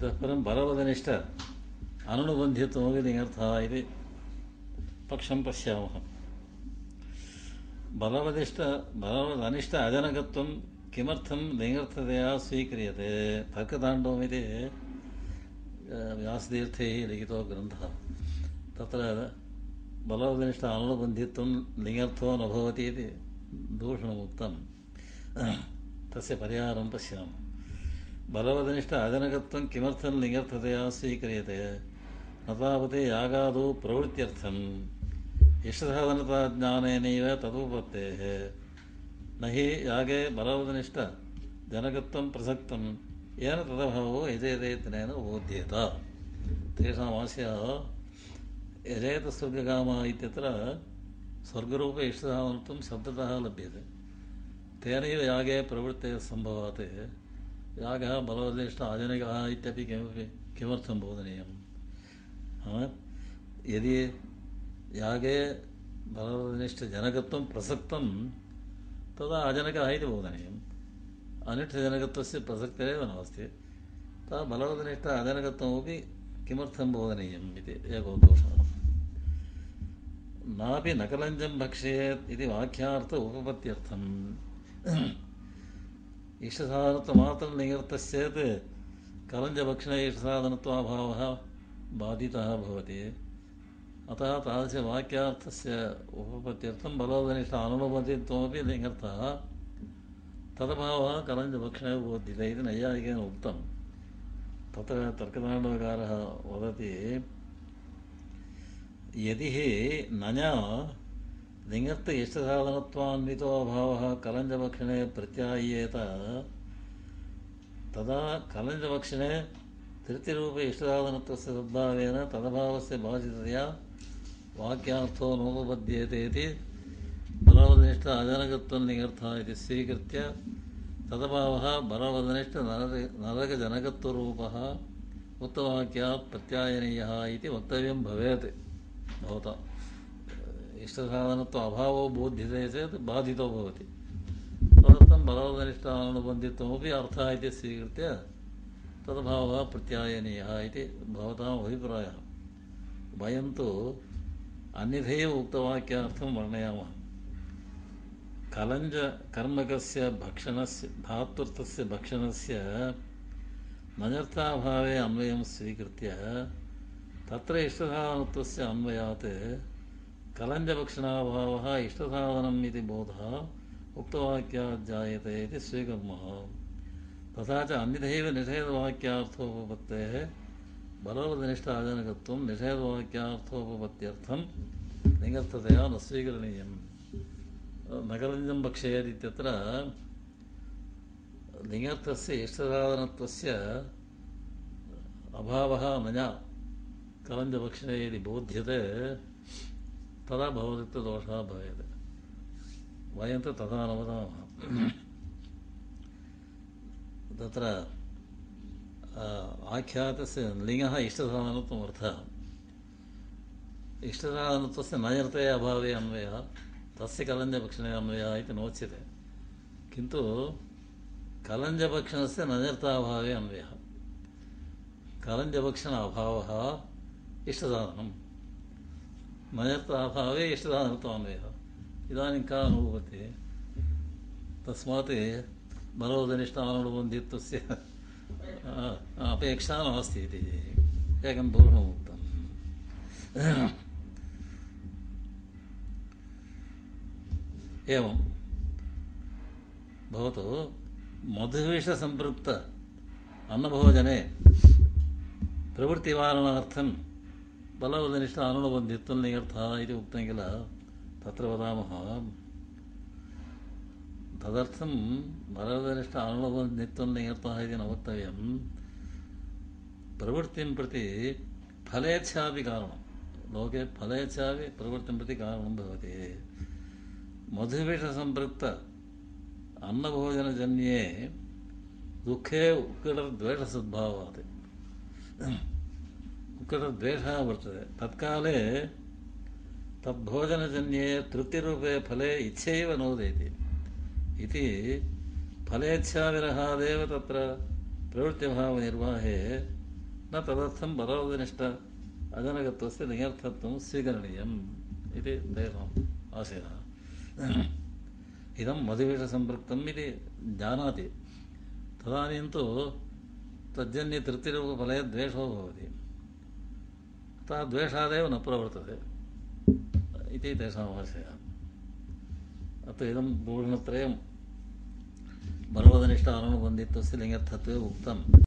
ಇತಃ ಪರಂ ಬಲವದನಿಷ್ಠ ಅನನುಬಂಧಿತವಾಗಿ ನಿರ್ಥ ಇದೆ ಪಕ್ಷಂ ಪಶ್ಯಾಮ ಬಲವದಿಷ್ಟ ಬಲವದನಿಷ್ಠ ಅಜನಕತ್ವ ಕಮರ್ಥಂ ನಿರ್ಥತೆಯ ಸ್ವೀಕ್ರಿಯತೆ ತರ್ಕದಾಂಡವಿದೆ ವ್ಯಾಸತೀರ್ಥೆ ಲಿಖಿತ ಗ್ರಂಥ ತತ್ರ ಬಲವದನಿಷ್ಠ ಅನನುಬಂಧಿತ್ವ ನಿರ್ಥೋ ನಭವತಿ ಇದೆ ದೂಷಣಮುಕ್ತ ತಸ ಪರಿಹಾರಂ ಪಶ್ಯಾಮ ಬಲವದನಿಷ್ಠ ಬರವದನಿಷ ಅಜನಕರ್ಥಿಂಗತೆಯ ಸ್ವೀಕ್ರಿಯ ತಾವತಿ ಯಾಗಾವು ಪ್ರವೃತ್ತರ್ಥ ಇಷ್ಟಸನತಞಾನ ತೋಪತ್ಗೇ ಬಲವದನಷ್ಟ ಜನಕ ಯಜೇತ ಸ್ವರ್ಗಗಾಮ ಇತ್ಯತ್ರ ಸ್ವರ್ಗರೂಪ ಎಜಯತಸ್ವರ್ಗಾ ಇರ್ಗ ಲಭ್ಯತೆ ತನ್ನ ಯಾಗೇ ಪ್ರವೃತ್ತ ಸಂಭವಾತೆ ಯಾಗः बलवदेष्ट आधुनिकः इत्यपि किमपि किमर्थं बोधनीयं यदि यागे बलवनिष्ठजनकत्वं प्रसक्तं तदा आजनकः इति बोधनीयम् अनिष्ठजनकत्वस्य प्रसक्तिरेव नास्ति तदा बलवदनिष्ठ अजनकत्वमपि किमर्थं बोधनीयम् इति एको दोषः नापि नकलञ्जं भक्ष्येत् इति वाक्यार्थ उपपत्त्यर्थम् इष्टसाधनत्वमात्रं निवर्तश्चेत् करञ्जभक्षणे इष्टसाधनत्वाभावः बाधितः भवति अतः तादृशवाक्यार्थस्य उपपत्त्यर्थं बलोदनिष्ठ अनुपपतित्वमपि लिङ्गर्थः तदभावः करञ्जभक्षणे बोध्यते इति नैयायिकेन उक्तं तत्र तर्कदाण्डवकारः वदति यदि हि नञा ಲಿಂಗಸ್ಥ ಇಷ್ಟಸಾಧನತ್ವಾನ್ವಿತೋಭಾವः ಕಲಂಜಭಕ್ಷಣೆ ಪ್ರತ್ಯಾಯೇತ ತದಾ ಕಲಂಜಭಕ್ಷಣೆ ತೃಪ್ತಿರೂಪ ಇಷ್ಟಸಾಧನತ್ವस्य ಸದ್ಭಾವೇನ ತದಭಾವस्य ಭಾಷಿತತೆಯ ವಾಕ್ಯಾರ್ಥೋ ನೋಪಪದ್ಯೇತೆ इति ಬಲವದನಿಷ್ಠ ಅಜನಕತ್ವಂ ನಿಗರ್ಥ इति ಸ್ವೀಕೃತ್ಯ ತದಭಾವः ಬಲವದನಿಷ್ಠ ನರಕ ನರಕಜನಕತ್ವರೂಪः उक्तवाक्यात् प्रत्यायनीयः इति वक्तव्यं भवेत् भवता ಇಷ್ಟಸಾಧನತ್ವ ಅಭಾವೋ बोध्यते चेत् बाधितो भवति तदर्थं बलादनिष्ठानुबन्धित्वमपि अर्थः इति स्वीकृत्य तद्भावः प्रत्यायनीयः इति भवताम् अभिप्रायः वयं तु अन्यथैव उक्तवाक्यार्थं वर्णयामः कलञ्ज कर्मकस्य भक्षणस्य धातुर्थस्य भक्षणस्य नजर्थाभावे अन्वयं स्वीकृत्य तत्र इष्टसाधनत्वस्य अन्वयात् कलञ्जभक्षणाभावः इष्टसाधनम् इति बोधः जायते इति स्वीकुर्मः तथा च अन्यथैव निषेधवाक्यार्थोपपत्तेः बलवदनिष्ठाजनकत्वं निषेधवाक्यार्थोपपत्त्यर्थं निगर्थतया न स्वीकरणीयं नगरञ्जं भक्षयेदित्यत्र निगर्थस्य इष्टसाधनत्वस्य अभावः मया कलञ्जभक्षणे यदि बोध्यते ತದಾ ವಯಂತ ತತ್ರ ತೋಷತೆ ತನ ತಿಂಗ ಇಷ್ಟನರ್ಥ ಇಷ್ಟ ಅಭಾವ ಅನ್ವಯ ತಸ್ಯ ತಲಂಜಕ್ಷಣೆ ಅನ್ವಯ ನೋಚ್ಯತೆ ಕಲಂಜಕ್ಷಣಸಾವೇ ಅನ್ವಯ ಕಲಂಜ ಇಷ್ಟಧನ ಮಹತ್ವ ಇಷ್ಟ ಇವತ್ತು ತಸ್ ಮರೋಧನೇಷ್ಠಿ ತಪೇಕ್ಷ ನೂರ ಉಂಭ ಸಂಪೃಕ್ತ ಅನ್ನಭೋಜನೆ ಪ್ರವೃತ್ತಿವರ ಬಲವದನಿಷ್ಠ ಅನುಣಬಂಧಿತ್ವನ್ನಿಗರ್ಥ ಇದು ಉಕ್ತಂ ಕಿಲ ತತ್ರ ವದಾಮಃ ತದರ್ಥಂ ಬಲವದನಿಷ್ಠ ಅನುಣಬಂಧಿತ್ವನ್ನಿಗರ್ಥ ಇದು ನ ವಕ್ತವ್ಯಂ ಪ್ರವೃತ್ತಿಂ ಪ್ರತಿ ಫಲೇಚ್ಛಾಪಿ ಕಾರಣಂ ಲೋಕೆ ಫಲೇಚ್ಛಾಪಿ ಪ್ರವೃತ್ತಿಂ ಪ್ರತಿ ಕಾರಣಂ ಭವತಿ ಮಧುವಿಷಸಂಪೃಕ್ತ ಅನ್ನಭೋಜನಜನ್ಯೇ ದುಃಖೇ ಉತ್ಕಟದ್ವೇಷಸದ್ಭಾವಾತ್ ವರ್ತದೆ ತತ್ಕಾಲೇ ತೋಜನಜನ್ಯೇ ತೃಪ್ತಿ ಫಲೇ ಇಚ್ಛೆಯೋದೇ ಇಲ್ಲಿ ಫಲೇಚ್ಛಾ ವಿರಹಾ ತೃತ್ತಿರ್ವಾಹೆ ನಷ್ಟ ಅಜನಗತ್ವರ್ಥ ಇದಂ ಆಶಯ ಇದು ಮಧುವಿಷಸ ಜಾತಿ ತದನೂ ತಜ್ಜನ್ ತೃಪ್ತಿ ಫಲೇ ವೋತಿ ಸ್ವತಃ ದ್ವೇಷಾದೇವ ನ ಪ್ರವರ್ತದೆ ಇತಿ ತೇಷಾಂ ಭಾಷೆಯ ಅಥವಾ ಇದಂ ಭೂಷಣತ್ರಯಂ ಬಲವದನಿಷ್ಠ ಅನುಬಂಧಿತ್ವ ಸ್ಥಿಲಿಂಗ ತತ್ವೇ ಉಕ್ತಂ